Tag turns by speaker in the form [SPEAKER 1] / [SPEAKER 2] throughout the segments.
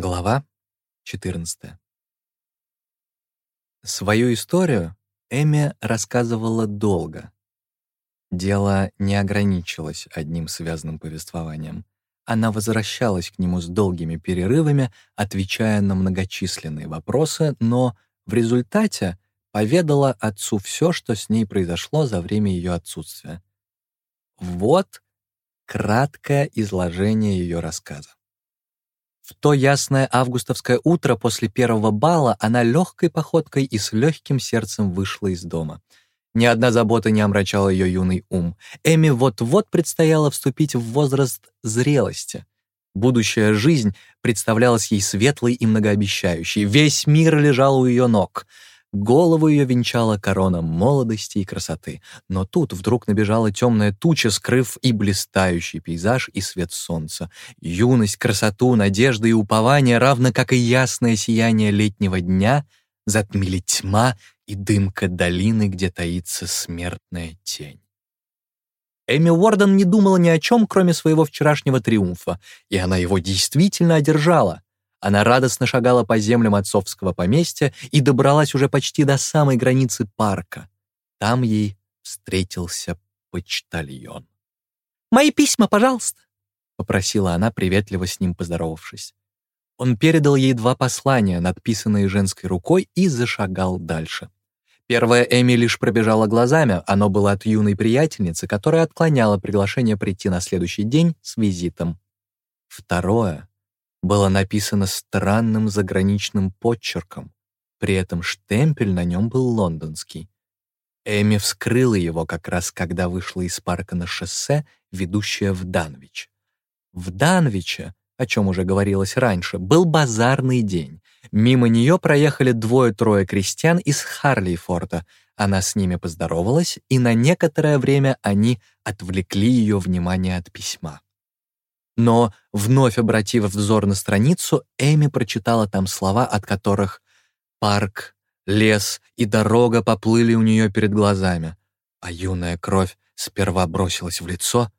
[SPEAKER 1] Глава 14. Свою историю Эми рассказывала долго. Дело не ограничилось одним связанным повествованием. Она возвращалась к нему с долгими перерывами, отвечая на многочисленные вопросы, но в результате поведала отцу все, что с ней произошло за время ее отсутствия. Вот краткое изложение ее рассказа. В то ясное августовское утро после первого бала она легкой походкой и с легким сердцем вышла из дома. Ни одна забота не омрачала ее юный ум. Эми вот-вот предстояло вступить в возраст зрелости. Будущая жизнь представлялась ей светлой и многообещающей. Весь мир лежал у ее ног — Голову ее венчала корона молодости и красоты. Но тут вдруг набежала темная туча, скрыв и блистающий пейзаж, и свет солнца. Юность, красоту, надежды и упование, равно как и ясное сияние летнего дня, затмили тьма и дымка долины, где таится смертная тень. Эми Уорден не думала ни о чем, кроме своего вчерашнего триумфа, и она его действительно одержала. Она радостно шагала по землям отцовского поместья и добралась уже почти до самой границы парка. Там ей встретился почтальон. «Мои письма, пожалуйста», — попросила она, приветливо с ним поздоровавшись. Он передал ей два послания, надписанные женской рукой, и зашагал дальше. Первое Эми лишь пробежала глазами, оно было от юной приятельницы, которая отклоняла приглашение прийти на следующий день с визитом. Второе было написано странным заграничным подчерком, при этом штемпель на нем был лондонский. Эми вскрыла его как раз, когда вышла из парка на шоссе, ведущее в Данвич. В Данвиче, о чем уже говорилось раньше, был базарный день. Мимо нее проехали двое-трое крестьян из Харлейфорта. Она с ними поздоровалась, и на некоторое время они отвлекли ее внимание от письма. Но, вновь обратив взор на страницу, Эми прочитала там слова, от которых парк, лес и дорога поплыли у нее перед глазами, а юная кровь сперва бросилась в лицо,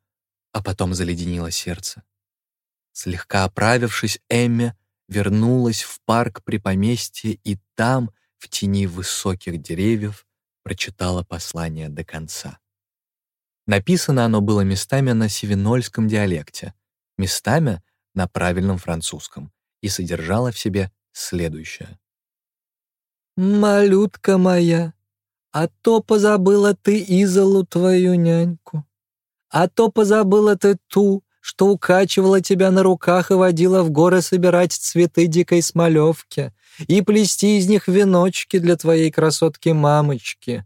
[SPEAKER 1] а потом заледенило сердце. Слегка оправившись, Эмми вернулась в парк при поместье и там, в тени высоких деревьев, прочитала послание до конца. Написано оно было местами на севинольском диалекте, местами на правильном французском, и содержала в себе следующее.
[SPEAKER 2] «Малютка моя, а то позабыла ты Изолу твою няньку, а то позабыла ты ту, что укачивала тебя на руках и водила в горы собирать цветы дикой смолевки и плести из них веночки для твоей красотки-мамочки.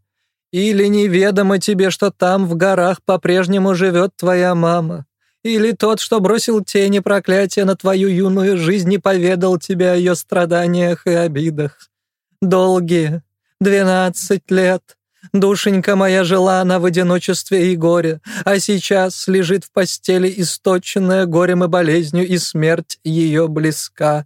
[SPEAKER 2] Или неведомо тебе, что там в горах по-прежнему живет твоя мама, или тот, что бросил тени проклятия на твою юную жизнь и поведал тебе о ее страданиях и обидах. Долгие, двенадцать лет, душенька моя жила она в одиночестве и горе, а сейчас лежит в постели источенная горем и болезнью, и смерть ее близка.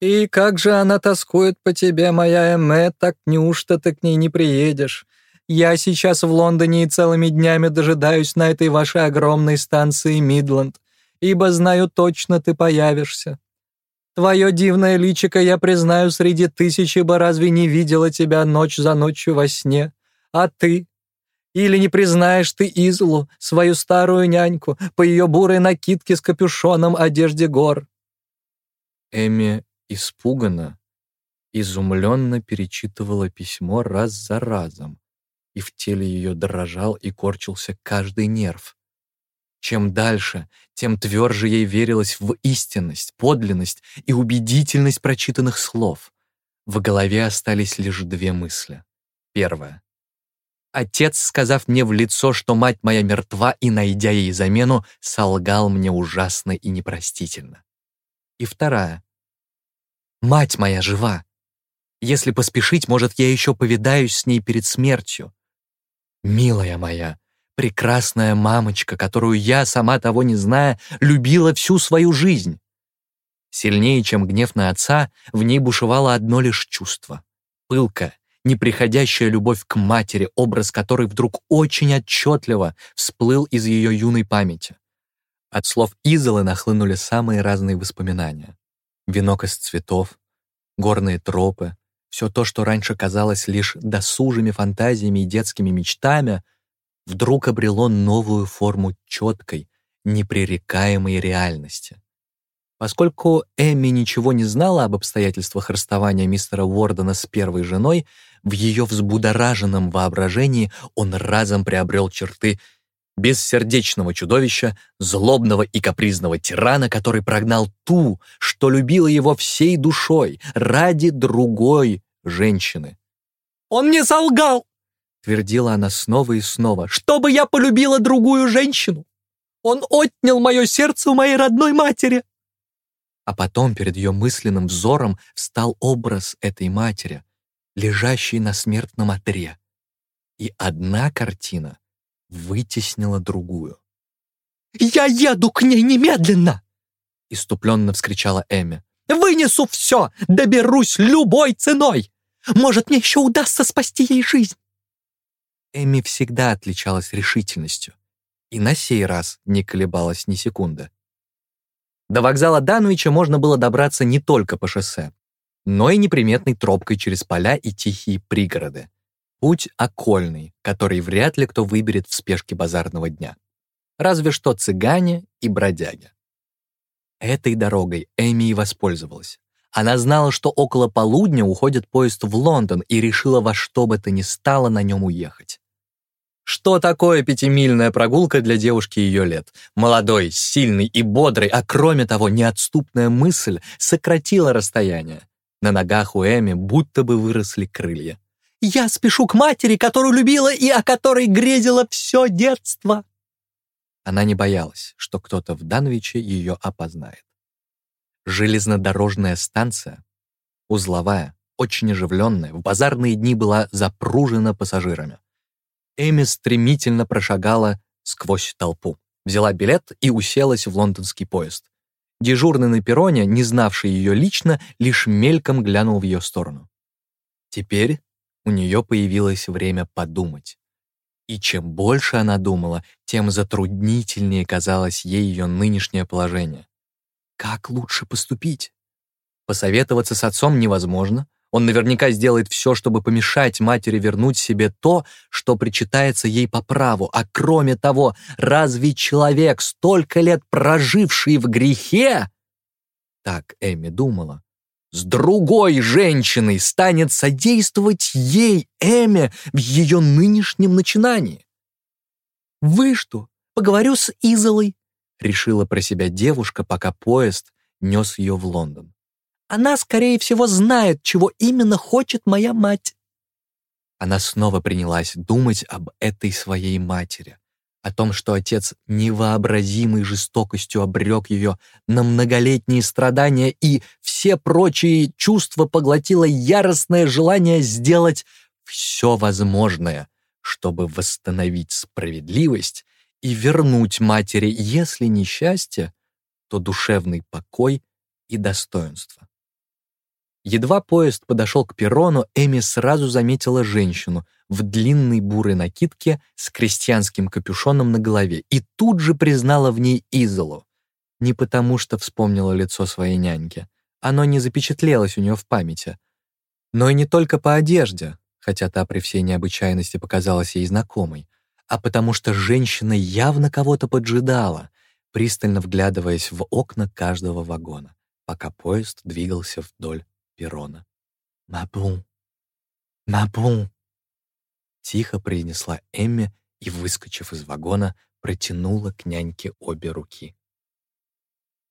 [SPEAKER 2] И как же она тоскует по тебе, моя Эмме, так неужто ты к ней не приедешь? Я сейчас в Лондоне и целыми днями дожидаюсь на этой вашей огромной станции Мидланд, ибо знаю точно ты появишься. Твое дивное личико я признаю среди тысячи, бы разве не видела тебя ночь за ночью во сне? А ты? Или не признаешь ты Излу, свою старую няньку, по ее бурой накидке с капюшоном одежде гор?»
[SPEAKER 1] Эми испуганно, изумленно перечитывала письмо раз за разом и в теле ее дрожал и корчился каждый нерв. Чем дальше, тем тверже ей верилось в истинность, подлинность и убедительность прочитанных слов. В голове остались лишь две мысли. Первая. Отец, сказав мне в лицо, что мать моя мертва, и, найдя ей замену, солгал мне ужасно и непростительно. И вторая. Мать моя жива. Если поспешить, может, я еще повидаюсь с ней перед смертью. Милая моя, прекрасная мамочка, которую я, сама того не зная, любила всю свою жизнь. Сильнее, чем гнев на отца, в ней бушевало одно лишь чувство. Пылкая, неприходящая любовь к матери, образ которой вдруг очень отчетливо всплыл из ее юной памяти. От слов Изолы нахлынули самые разные воспоминания. Венок из цветов, горные тропы, все то, что раньше казалось лишь досужими фантазиями и детскими мечтами, вдруг обрело новую форму четкой, непререкаемой реальности. Поскольку Эмми ничего не знала об обстоятельствах расставания мистера Уордена с первой женой, в ее взбудораженном воображении он разом приобрел черты бессердечного чудовища, злобного и капризного тирана, который прогнал ту, что любила его всей душой, ради другой женщины.
[SPEAKER 2] «Он мне солгал!» — твердила она снова и снова. «Чтобы я полюбила другую женщину! Он отнял мое сердце у моей родной матери!»
[SPEAKER 1] А потом перед ее мысленным взором встал образ этой матери, лежащей на смертном отре. И одна картина вытеснила другую.
[SPEAKER 2] «Я еду к ней немедленно!»
[SPEAKER 1] — иступленно вскричала Эми.
[SPEAKER 2] «Вынесу все! Доберусь любой ценой! Может, мне еще удастся спасти ей жизнь!»
[SPEAKER 1] Эми всегда отличалась решительностью и на сей раз не колебалась ни секунды. До вокзала Дановича можно было добраться не только по шоссе, но и неприметной тропкой через поля и тихие пригороды. Путь окольный, который вряд ли кто выберет в спешке базарного дня. Разве что цыгане и бродяги. Этой дорогой Эми и воспользовалась. Она знала, что около полудня уходит поезд в Лондон и решила во что бы то ни стало на нем уехать. Что такое пятимильная прогулка для девушки ее лет? Молодой, сильный и бодрый, а кроме того, неотступная мысль сократила расстояние. На ногах у Эми будто бы выросли крылья.
[SPEAKER 2] Я спешу к матери, которую любила и о которой грезила все детство.
[SPEAKER 1] Она не боялась, что кто-то в Дановиче ее опознает. Железнодорожная станция, узловая, очень оживленная, в базарные дни была запружена пассажирами. Эми стремительно прошагала сквозь толпу, взяла билет и уселась в лондонский поезд. Дежурный на перроне, не знавший ее лично, лишь мельком глянул в ее сторону. Теперь у нее появилось время подумать. И чем больше она думала, тем затруднительнее казалось ей ее нынешнее положение. Как лучше поступить? Посоветоваться с отцом невозможно. Он наверняка сделает все, чтобы помешать матери вернуть себе то, что причитается ей по праву. А кроме того, разве человек, столько лет проживший в грехе, так Эми думала, с другой женщиной станет содействовать ей, Эме, в ее нынешнем начинании.
[SPEAKER 2] «Вы что, поговорю с Изолой?»
[SPEAKER 1] — решила про себя девушка, пока поезд нес ее в Лондон.
[SPEAKER 2] «Она, скорее всего, знает, чего именно хочет моя мать».
[SPEAKER 1] Она снова принялась думать об этой своей матери, о том, что отец невообразимой жестокостью обрек ее на многолетние страдания и все прочие чувства поглотило яростное желание сделать все возможное, чтобы восстановить справедливость и вернуть матери, если не счастье, то душевный покой и достоинство. Едва поезд подошел к перрону, Эми сразу заметила женщину в длинной бурой накидке с крестьянским капюшоном на голове и тут же признала в ней Изолу. Не потому что вспомнила лицо своей няньки. Оно не запечатлелось у нее в памяти. Но и не только по одежде, хотя та при всей необычайности показалась ей знакомой, а потому что женщина явно кого-то поджидала, пристально вглядываясь в окна каждого вагона, пока поезд двигался вдоль перрона. «Мабун! Мабун!» Тихо произнесла Эмми и, выскочив из вагона, протянула к няньке обе руки.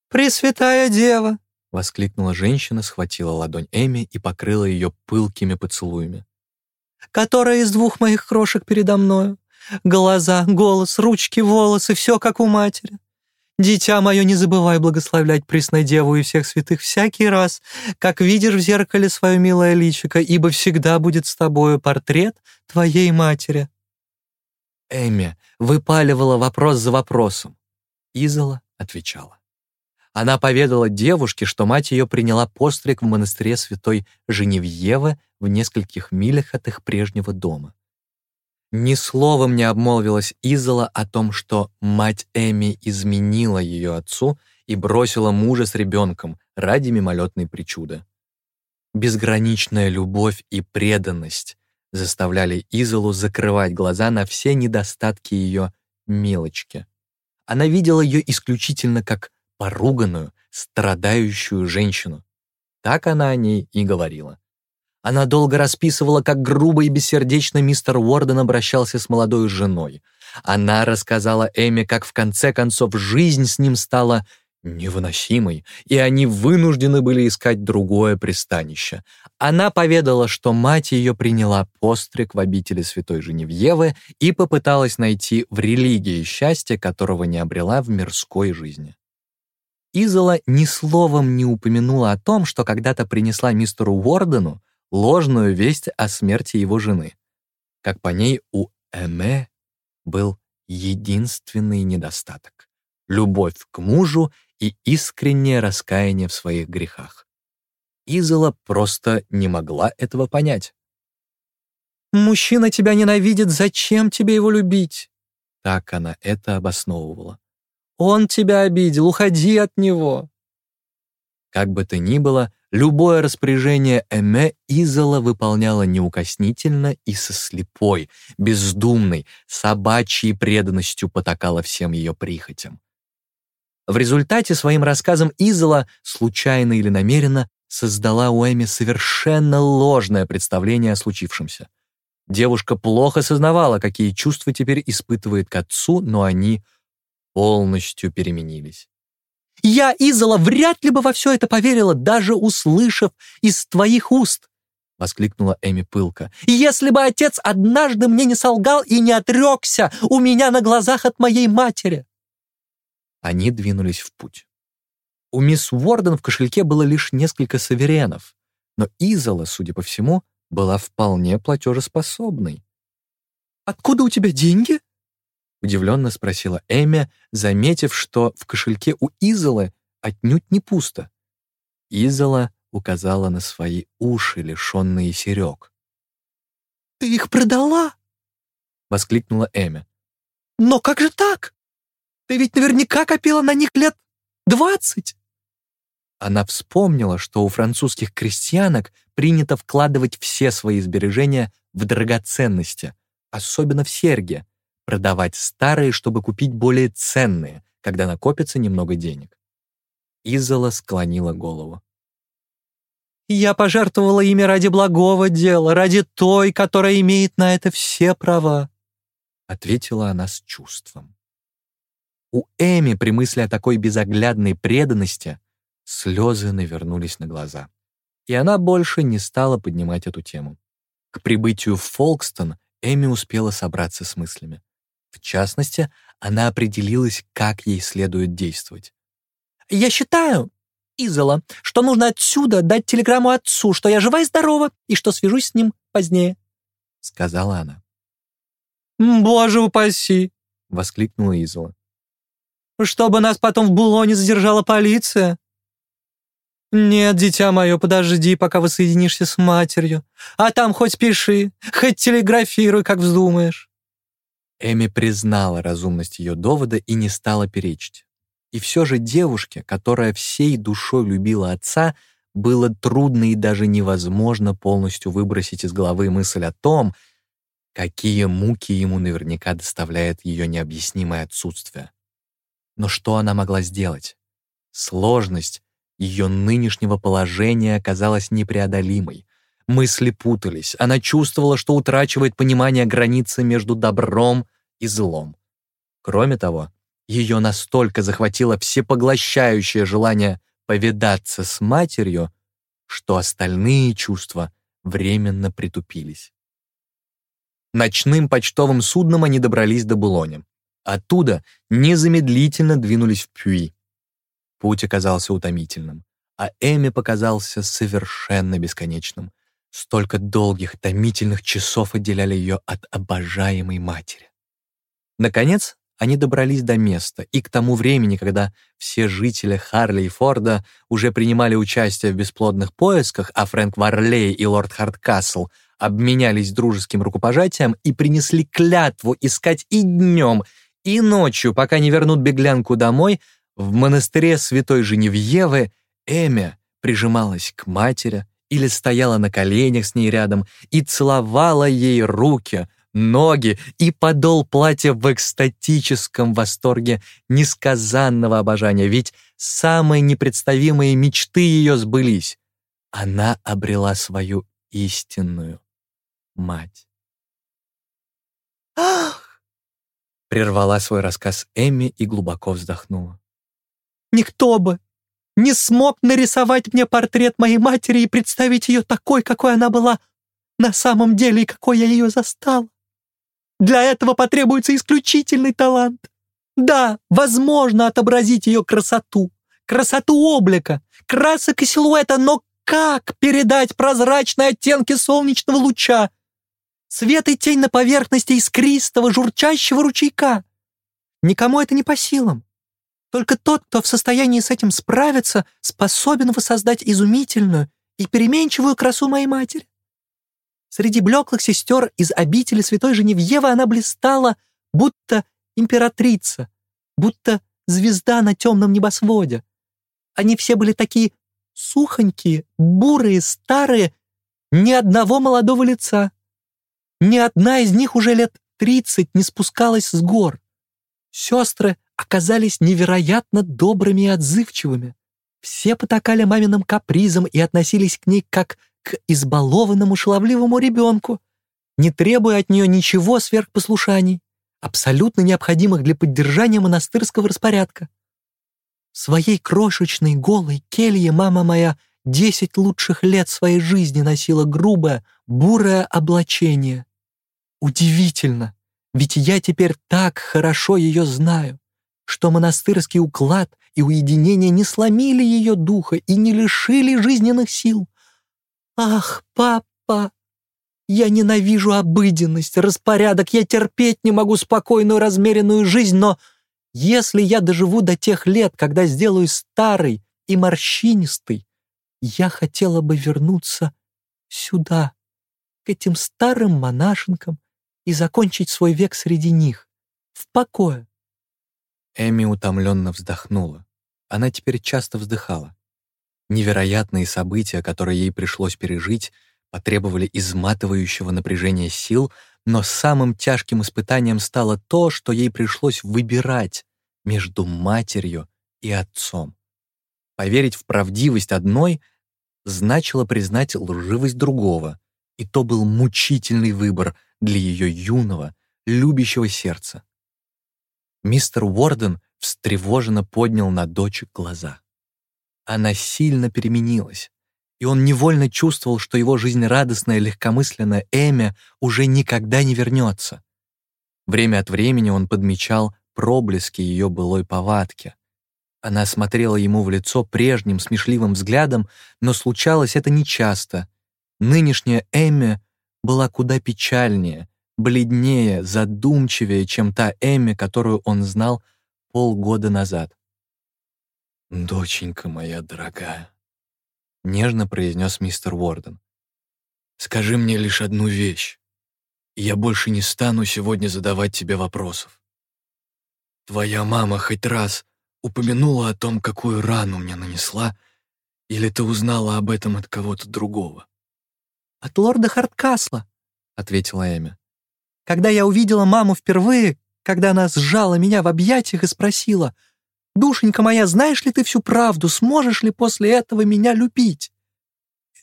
[SPEAKER 2] «Пресвятая Дева!»
[SPEAKER 1] — воскликнула женщина, схватила ладонь Эми и покрыла ее пылкими поцелуями.
[SPEAKER 2] «Которая из двух моих крошек передо мною? Глаза, голос, ручки, волосы — все как у матери. Дитя мое, не забывай благословлять пресной Деву и всех святых всякий раз, как видишь в зеркале свое милое личико, ибо всегда будет с тобою портрет твоей матери».
[SPEAKER 1] Эми выпаливала вопрос за вопросом. Изола отвечала. Она поведала девушке, что мать ее приняла постриг в монастыре святой Женевьевы в нескольких милях от их прежнего дома. Ни словом не обмолвилась Изола о том, что мать Эми изменила ее отцу и бросила мужа с ребенком, ради мимолетной причуды. Безграничная любовь и преданность заставляли Изолу закрывать глаза на все недостатки ее мелочки. Она видела ее исключительно как поруганную, страдающую женщину. Так она о ней и говорила. Она долго расписывала, как грубо и бессердечно мистер Уорден обращался с молодой женой. Она рассказала Эми, как в конце концов жизнь с ним стала невыносимой, и они вынуждены были искать другое пристанище. Она поведала, что мать ее приняла постриг в обители святой Женевьевы и попыталась найти в религии счастье, которого не обрела в мирской жизни. Изола ни словом не упомянула о том, что когда-то принесла мистеру Уордену ложную весть о смерти его жены. Как по ней у Эме был единственный недостаток — любовь к мужу и искреннее раскаяние в своих грехах. Изола просто не могла этого понять.
[SPEAKER 2] «Мужчина тебя ненавидит, зачем тебе его любить?»
[SPEAKER 1] Так она это обосновывала.
[SPEAKER 2] «Он тебя обидел, уходи от него».
[SPEAKER 1] Как бы то ни было, любое распоряжение Эме Изола выполняла неукоснительно и со слепой, бездумной, собачьей преданностью потакала всем ее прихотям. В результате своим рассказом Изола, случайно или намеренно, создала у Эми совершенно ложное представление о случившемся. Девушка плохо сознавала, какие чувства теперь испытывает к отцу, но они полностью переменились.
[SPEAKER 2] «Я, Изола, вряд ли бы во все это поверила, даже услышав из твоих уст!» — воскликнула Эми пылко. «Если бы отец однажды мне не солгал и не отрекся у меня на глазах от моей матери!»
[SPEAKER 1] Они двинулись в путь. У мисс Уорден в кошельке было лишь несколько саверенов, но Изола, судя по всему, была вполне платежеспособной.
[SPEAKER 2] «Откуда у тебя деньги?»
[SPEAKER 1] — удивленно спросила Эми, заметив, что в кошельке у Изолы отнюдь не пусто. Изола указала на свои уши, лишенные серег.
[SPEAKER 2] «Ты их продала?» — воскликнула Эми. «Но как же так? Ты ведь наверняка копила на них лет двадцать!»
[SPEAKER 1] Она вспомнила, что у французских крестьянок принято вкладывать все свои сбережения в драгоценности, особенно в серьги, продавать старые, чтобы купить более ценные, когда накопится немного денег. Изола склонила голову.
[SPEAKER 2] «Я пожертвовала ими ради благого дела, ради той, которая имеет на это все права»,
[SPEAKER 1] ответила она с чувством. У Эми при мысли о такой безоглядной преданности слезы навернулись на глаза. И она больше не стала поднимать эту тему. К прибытию в Фолкстон Эми успела собраться с мыслями. В частности, она определилась, как ей следует действовать.
[SPEAKER 2] «Я считаю, Изола, что нужно отсюда дать телеграмму отцу, что я жива и здорова, и что свяжусь с ним позднее», — сказала она. «Боже упаси!» — воскликнула Изола чтобы нас потом в Булоне задержала полиция. Нет, дитя мое, подожди, пока воссоединишься с матерью. А там хоть пиши, хоть телеграфируй, как вздумаешь.
[SPEAKER 1] Эми признала разумность ее довода и не стала перечить. И все же девушке, которая всей душой любила отца, было трудно и даже невозможно полностью выбросить из головы мысль о том, какие муки ему наверняка доставляет ее необъяснимое отсутствие. Но что она могла сделать? Сложность ее нынешнего положения оказалась непреодолимой. Мысли путались, она чувствовала, что утрачивает понимание границы между добром и злом. Кроме того, ее настолько захватило всепоглощающее желание повидаться с матерью, что остальные чувства временно притупились. Ночным почтовым судном они добрались до Булони. Оттуда незамедлительно двинулись в Пюи. Путь оказался утомительным, а Эми показался совершенно бесконечным. Столько долгих, томительных часов отделяли ее от обожаемой матери. Наконец, они добрались до места, и к тому времени, когда все жители Харли и Форда уже принимали участие в бесплодных поисках, а Фрэнк Варлей и лорд Харткасл обменялись дружеским рукопожатием и принесли клятву искать и днем, и ночью, пока не вернут беглянку домой, в монастыре святой Женевьевы Эми прижималась к матери или стояла на коленях с ней рядом и целовала ей руки, ноги и подол платья в экстатическом восторге несказанного обожания, ведь самые непредставимые мечты ее сбылись. Она обрела свою истинную мать.
[SPEAKER 2] «Ах!»
[SPEAKER 1] — прервала свой рассказ Эмми и глубоко вздохнула.
[SPEAKER 2] «Никто бы не смог нарисовать мне портрет моей матери и представить ее такой, какой она была на самом деле и какой я ее застал. Для этого потребуется исключительный талант. Да, возможно отобразить ее красоту, красоту облика, красок и силуэта, но как передать прозрачные оттенки солнечного луча, свет и тень на поверхности искристого, журчащего ручейка? Никому это не по силам. Только тот, кто в состоянии с этим справиться, способен воссоздать изумительную и переменчивую красу моей матери. Среди блеклых сестер из обители святой Женевьевы она блистала, будто императрица, будто звезда на темном небосводе. Они все были такие сухонькие, бурые, старые, ни одного молодого лица. Ни одна из них уже лет тридцать не спускалась с гор. Сестры оказались невероятно добрыми и отзывчивыми. Все потакали маминым капризом и относились к ней как к избалованному шаловливому ребенку, не требуя от нее ничего сверхпослушаний, абсолютно необходимых для поддержания монастырского распорядка. В своей крошечной голой келье мама моя десять лучших лет своей жизни носила грубое, бурое облачение. Удивительно, ведь я теперь так хорошо ее знаю что монастырский уклад и уединение не сломили ее духа и не лишили жизненных сил. «Ах, папа, я ненавижу обыденность, распорядок, я терпеть не могу спокойную размеренную жизнь, но если я доживу до тех лет, когда сделаюсь старый и морщинистый, я хотела бы вернуться сюда, к этим старым монашенкам и закончить свой век среди них, в покое,
[SPEAKER 1] Эми утомленно вздохнула. Она теперь часто вздыхала. Невероятные события, которые ей пришлось пережить, потребовали изматывающего напряжения сил, но самым тяжким испытанием стало то, что ей пришлось выбирать между матерью и отцом. Поверить в правдивость одной значило признать лживость другого, и то был мучительный выбор для ее юного, любящего сердца. Мистер Уорден встревоженно поднял на дочь глаза. Она сильно переменилась, и он невольно чувствовал, что его жизнерадостная, легкомысленная Эми уже никогда не вернется. Время от времени он подмечал проблески ее былой повадки. Она смотрела ему в лицо прежним смешливым взглядом, но случалось это нечасто. Нынешняя Эми была куда печальнее, бледнее, задумчивее, чем та Эмми, которую он знал полгода назад. «Доченька моя дорогая», — нежно произнес мистер Уорден, «скажи мне лишь одну вещь, я больше не стану сегодня задавать тебе вопросов. Твоя мама хоть раз упомянула о том, какую рану мне нанесла, или ты узнала об этом от кого-то другого?»
[SPEAKER 2] «От лорда Харткасла», — ответила Эми. Когда я увидела маму впервые, когда она сжала меня в объятиях и спросила, «Душенька моя, знаешь ли ты всю правду, сможешь ли после этого меня любить?»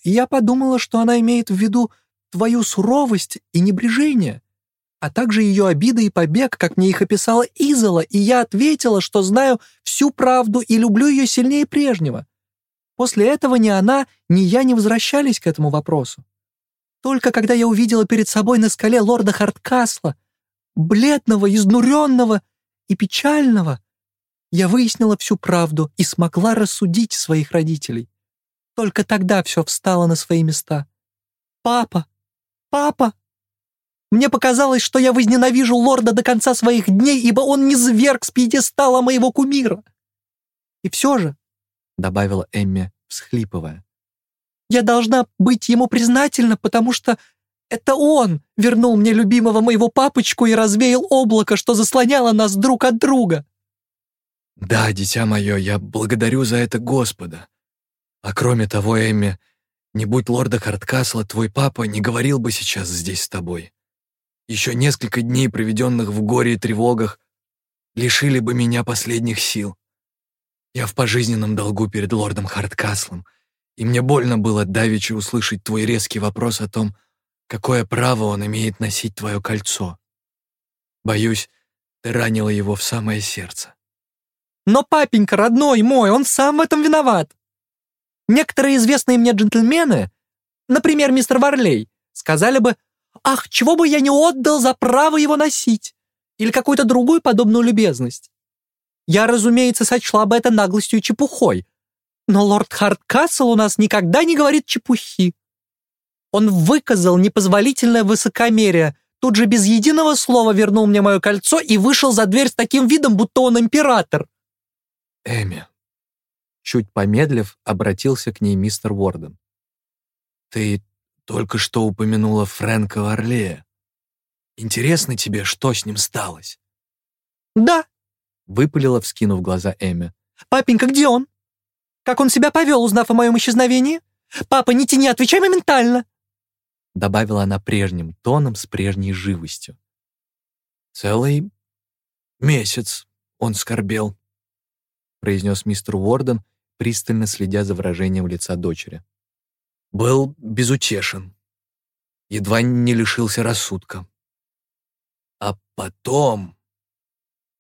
[SPEAKER 2] Я подумала, что она имеет в виду твою суровость и небрежение, а также ее обиды и побег, как мне их описала Изола, и я ответила, что знаю всю правду и люблю ее сильнее прежнего. После этого ни она, ни я не возвращались к этому вопросу. Только когда я увидела перед собой на скале лорда Харткасла, бледного, изнуренного и печального, я выяснила всю правду и смогла рассудить своих родителей. Только тогда все встало на свои места. «Папа! Папа!» Мне показалось, что я возненавижу лорда до конца своих дней, ибо он не зверг с пьедестала моего кумира. И все же, — добавила Эмми, всхлипывая, я должна быть ему признательна, потому что это он вернул мне любимого моего папочку и развеял облако, что заслоняло нас друг от друга».
[SPEAKER 1] «Да, дитя мое, я благодарю за это Господа. А кроме того, Эмми, не будь лорда Харткасла, твой папа не говорил бы сейчас здесь с тобой. Еще несколько дней, проведенных в горе и тревогах, лишили бы меня последних сил. Я в пожизненном долгу перед лордом Харткаслом, и мне больно было давеча услышать твой резкий вопрос о том, какое право он имеет носить твое кольцо. Боюсь, ты ранила его в самое сердце.
[SPEAKER 2] Но папенька, родной мой, он сам в этом виноват. Некоторые известные мне джентльмены, например, мистер Варлей, сказали бы, «Ах, чего бы я не отдал за право его носить!» или какую-то другую подобную любезность. Я, разумеется, сочла бы это наглостью и чепухой, но лорд Харткасл у нас никогда не говорит чепухи. Он выказал непозволительное высокомерие, тут же без единого слова вернул мне мое кольцо и вышел за дверь с таким видом, будто он император.
[SPEAKER 1] Эми, чуть помедлив, обратился к ней мистер Уорден. Ты только что упомянула Фрэнка Варлея. Интересно тебе, что с ним сталось?»
[SPEAKER 2] «Да», —
[SPEAKER 1] выпалила, вскинув глаза Эми.
[SPEAKER 2] «Папенька, где он? Как он себя повел, узнав о моем исчезновении? Папа, не тяни, отвечай моментально!»
[SPEAKER 1] Добавила она прежним тоном с прежней живостью. «Целый месяц он скорбел», — произнес мистер Уорден, пристально следя за выражением лица дочери. «Был безутешен. Едва не лишился рассудка. А потом...»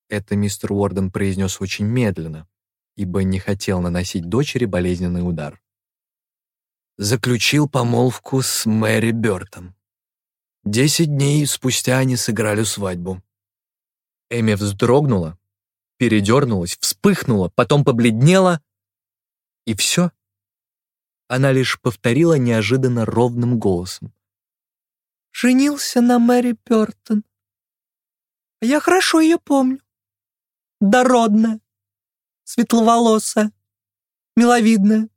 [SPEAKER 1] Это мистер Уорден произнес очень медленно, ибо не хотел наносить дочери болезненный удар. Заключил помолвку с Мэри Бёртон. Десять дней спустя они сыграли свадьбу. Эми вздрогнула, передернулась, вспыхнула, потом побледнела. И все. Она лишь повторила неожиданно ровным голосом.
[SPEAKER 2] «Женился на Мэри Бёртон. Я хорошо ее помню. Дородная, светловолосая, миловидная,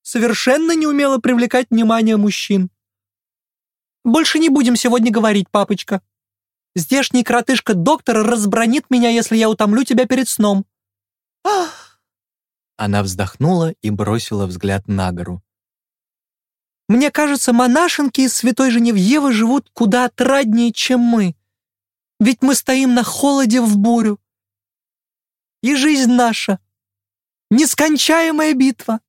[SPEAKER 2] совершенно не умела привлекать внимание мужчин. Больше не будем сегодня говорить, папочка. Здешний кротышка доктор разбронит меня, если я утомлю тебя перед сном. Ах!
[SPEAKER 1] Она вздохнула и бросила взгляд на гору.
[SPEAKER 2] Мне кажется, монашенки из Святой Женевьевы живут куда отраднее, чем мы. Ведь мы стоим на холоде в бурю. И жизнь наша — нескончаемая битва.